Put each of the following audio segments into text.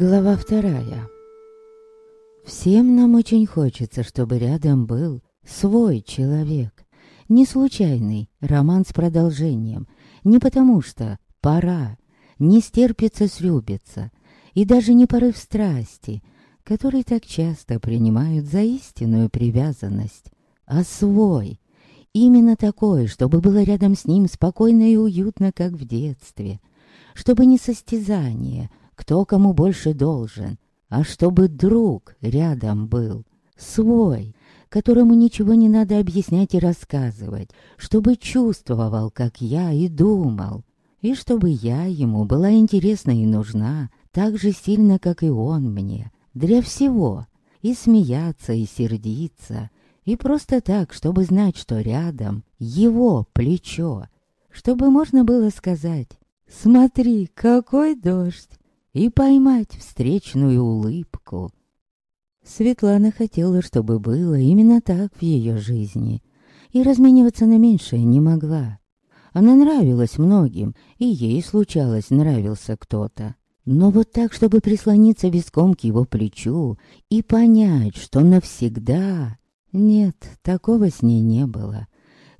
Глава вторая. Всем нам очень хочется, чтобы рядом был свой человек. Не случайный роман с продолжением. Не потому что пора, не стерпится слюбиться. И даже не порыв страсти, который так часто принимают за истинную привязанность. А свой. Именно такой, чтобы было рядом с ним спокойно и уютно, как в детстве. Чтобы не состязание — кто кому больше должен, а чтобы друг рядом был, свой, которому ничего не надо объяснять и рассказывать, чтобы чувствовал, как я, и думал, и чтобы я ему была интересна и нужна так же сильно, как и он мне, для всего, и смеяться, и сердиться, и просто так, чтобы знать, что рядом его плечо, чтобы можно было сказать «Смотри, какой дождь!» И поймать встречную улыбку. Светлана хотела, чтобы было именно так в ее жизни, и размениваться на меньшее не могла. Она нравилась многим, и ей случалось нравился кто-то. Но вот так, чтобы прислониться виском к его плечу и понять, что навсегда... Нет, такого с ней не было.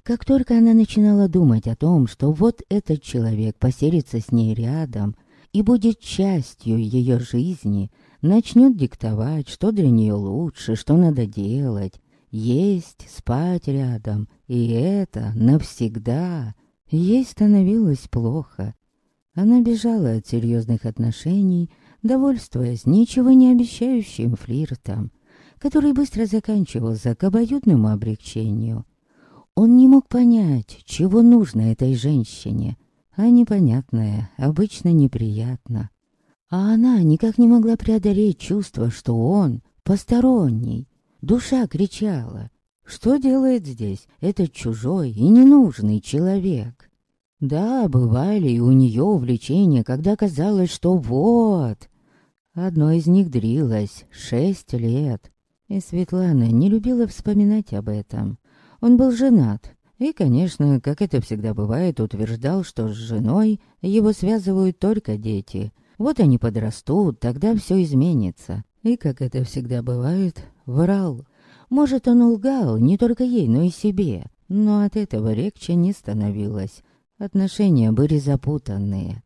Как только она начинала думать о том, что вот этот человек поселится с ней рядом, и будет частью ее жизни, начнет диктовать, что для нее лучше, что надо делать, есть, спать рядом, и это навсегда. Ей становилось плохо. Она бежала от серьезных отношений, довольствуясь ничего не обещающим флиртом, который быстро заканчивался к обоюдному облегчению. Он не мог понять, чего нужно этой женщине — а непонятное обычно неприятно. А она никак не могла преодолеть чувство, что он посторонний. Душа кричала. Что делает здесь этот чужой и ненужный человек? Да, бывали и у нее увлечения, когда казалось, что вот... Одно из них дрилось шесть лет. И Светлана не любила вспоминать об этом. Он был женат, и, конечно, как это всегда бывает, утверждал, что с женой его связывают только дети. Вот они подрастут, тогда все изменится. И, как это всегда бывает, врал. Может, он лгал не только ей, но и себе. Но от этого легче не становилось. Отношения были запутанные.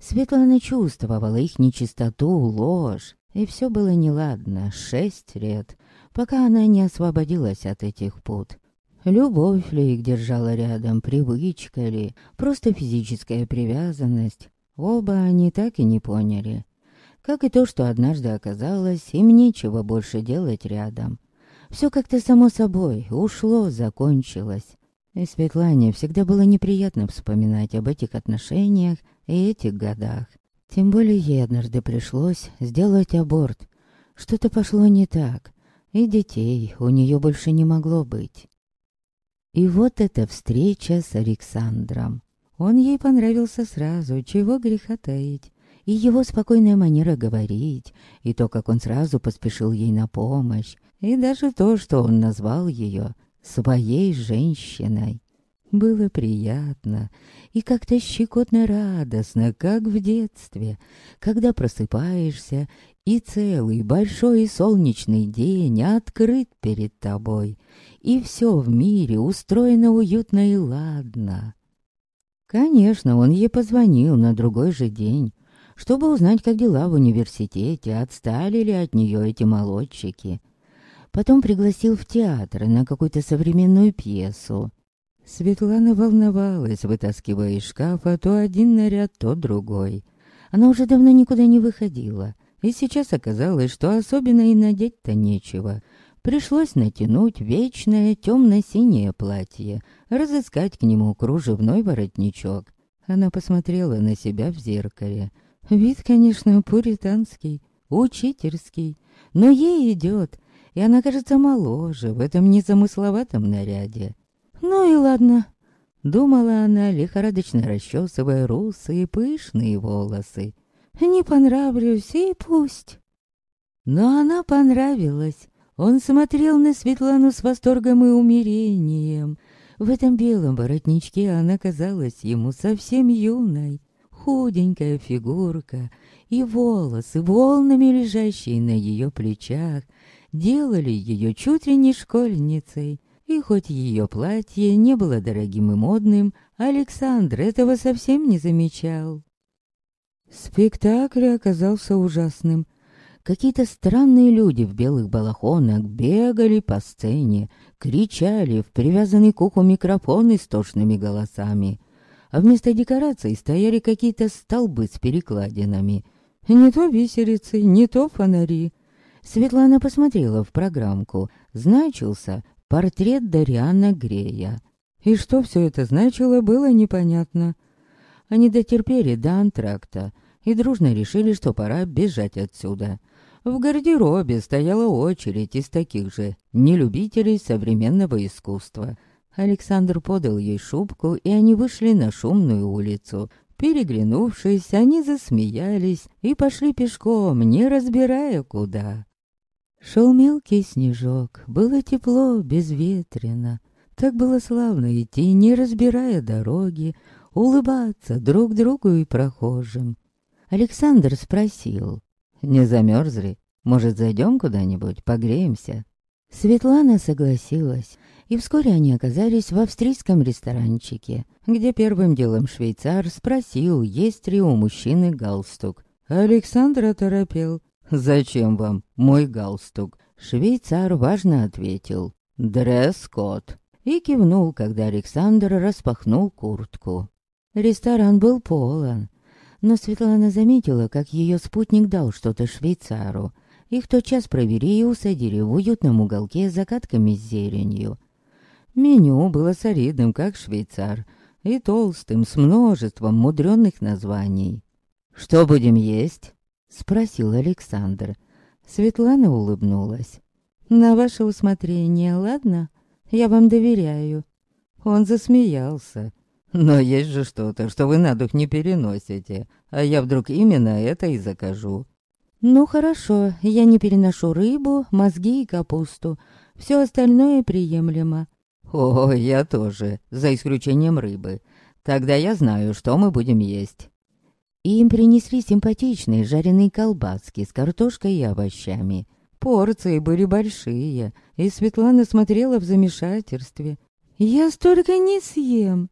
Светлана чувствовала их нечистоту, ложь. И все было неладно шесть лет, пока она не освободилась от этих пут. Любовь ли их держала рядом, привычка ли, просто физическая привязанность. Оба они так и не поняли. Как и то, что однажды оказалось, им нечего больше делать рядом. Все как-то само собой ушло, закончилось. И Светлане всегда было неприятно вспоминать об этих отношениях и этих годах. Тем более ей однажды пришлось сделать аборт. Что-то пошло не так, и детей у нее больше не могло быть. И вот эта встреча с Александром. Он ей понравился сразу, чего греха таить. И его спокойная манера говорить, и то, как он сразу поспешил ей на помощь, и даже то, что он назвал ее своей женщиной. Было приятно и как-то щекотно радостно, как в детстве, когда просыпаешься, и целый большой солнечный день открыт перед тобой, и все в мире устроено уютно и ладно. Конечно, он ей позвонил на другой же день, чтобы узнать, как дела в университете, отстали ли от нее эти молодчики. Потом пригласил в театр на какую-то современную пьесу. Светлана волновалась, вытаскивая из шкафа то один наряд, то другой. Она уже давно никуда не выходила, и сейчас оказалось, что особенно и надеть-то нечего — Пришлось натянуть вечное темно-синее платье, разыскать к нему кружевной воротничок. Она посмотрела на себя в зеркале. Вид, конечно, пуританский, учительский, но ей идет, и она кажется моложе в этом незамысловатом наряде. Ну и ладно, думала она, лихорадочно расчесывая русые пышные волосы. Не понравлюсь, и пусть. Но она понравилась. Он смотрел на Светлану с восторгом и умирением. В этом белом воротничке она казалась ему совсем юной. худенькая фигурка и волосы, волнами лежащие на ее плечах, делали ее чуть ли не школьницей. И хоть ее платье не было дорогим и модным, Александр этого совсем не замечал. Спектакль оказался ужасным. Какие-то странные люди в белых балахонах бегали по сцене, кричали в привязанный к уху микрофон истошными голосами. А вместо декораций стояли какие-то столбы с перекладинами. Не то виселицы, не то фонари. Светлана посмотрела в программку. Значился портрет Дариана Грея. И что все это значило, было непонятно. Они дотерпели до антракта и дружно решили, что пора бежать отсюда. В гардеробе стояла очередь из таких же нелюбителей современного искусства. Александр подал ей шубку, и они вышли на шумную улицу. Переглянувшись, они засмеялись и пошли пешком, не разбирая куда. Шел мелкий снежок, было тепло, безветренно. Так было славно идти, не разбирая дороги, улыбаться друг другу и прохожим. Александр спросил, не замерзли? Может, зайдем куда-нибудь, погреемся?» Светлана согласилась, и вскоре они оказались в австрийском ресторанчике, где первым делом швейцар спросил, есть ли у мужчины галстук. Александр оторопел. «Зачем вам мой галстук?» Швейцар важно ответил. «Дресс-код». И кивнул, когда Александр распахнул куртку. Ресторан был полон, но Светлана заметила, как ее спутник дал что-то швейцару. Их тотчас провели и усадили в уютном уголке с закатками с зеленью. Меню было солидным, как швейцар, и толстым, с множеством мудренных названий. «Что будем есть?» — спросил Александр. Светлана улыбнулась. «На ваше усмотрение, ладно? Я вам доверяю». Он засмеялся. Но есть же что-то, что вы на дух не переносите, а я вдруг именно это и закажу. Ну хорошо, я не переношу рыбу, мозги и капусту. Все остальное приемлемо. О, я тоже, за исключением рыбы. Тогда я знаю, что мы будем есть. Им принесли симпатичные жареные колбаски с картошкой и овощами. Порции были большие, и Светлана смотрела в замешательстве. «Я столько не съем!»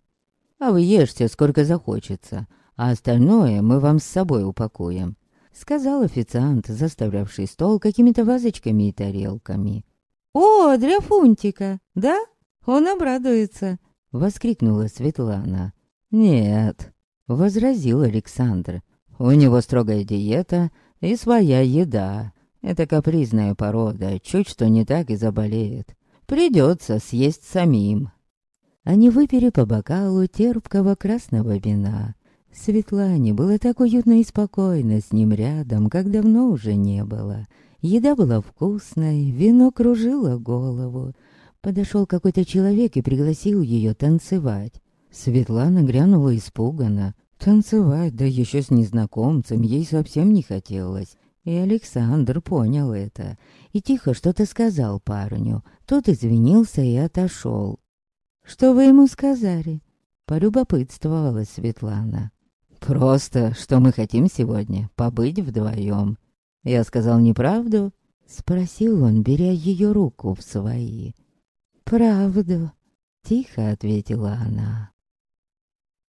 А вы ешьте, сколько захочется, а остальное мы вам с собой упакуем», — сказал официант, заставлявший стол какими-то вазочками и тарелками. «О, для Фунтика, да? Он обрадуется!» — воскликнула Светлана. «Нет», — возразил Александр. «У него строгая диета и своя еда. Это капризная порода, чуть что не так и заболеет. Придется съесть самим». Они выпили по бокалу терпкого красного вина. Светлане было так уютно и спокойно с ним рядом, как давно уже не было. Еда была вкусной, вино кружило голову. Подошел какой-то человек и пригласил ее танцевать. Светлана грянула испуганно. Танцевать, да еще с незнакомцем, ей совсем не хотелось. И Александр понял это. И тихо что-то сказал парню. Тот извинился и отошел. «Что вы ему сказали?» Полюбопытствовала Светлана. «Просто, что мы хотим сегодня побыть вдвоем». «Я сказал неправду?» Спросил он, беря ее руку в свои. «Правду», — тихо ответила она.